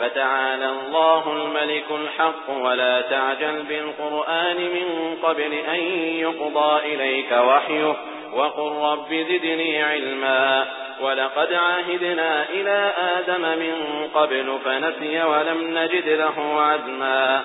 فتعالى الله الملك الحق ولا تعجل بالقرآن من قبل أن يقضى إليك وحيه وقل رب زدني علما ولقد عاهدنا إلى آدم من قبل فنسي ولم نجد له عزما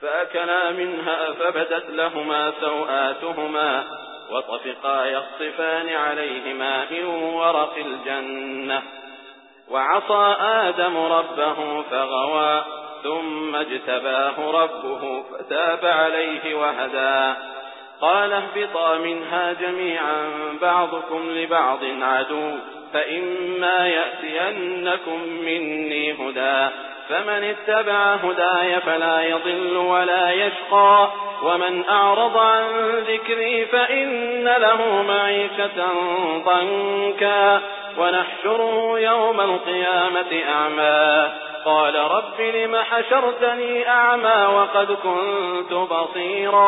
فأكلا منها فبدت لهما سوآتهما وطفقا يخصفان عليهما من ورق الجنة. وعصى آدم ربه فغوى ثم اجتباه ربه فتاب عليه وهدى. قال اهبطا منها جميعا بعضكم لبعض عدو فإما يأتينكم مني هدى. فمن اتبع هداي فلا يضل ولا يشقى. ومن أعرض عن ذكري فإن له معيشة ضنكا. ونحشره يوم القيامة أعمى. قال رب لم حشرتني أعمى وقد كنت بصيرا.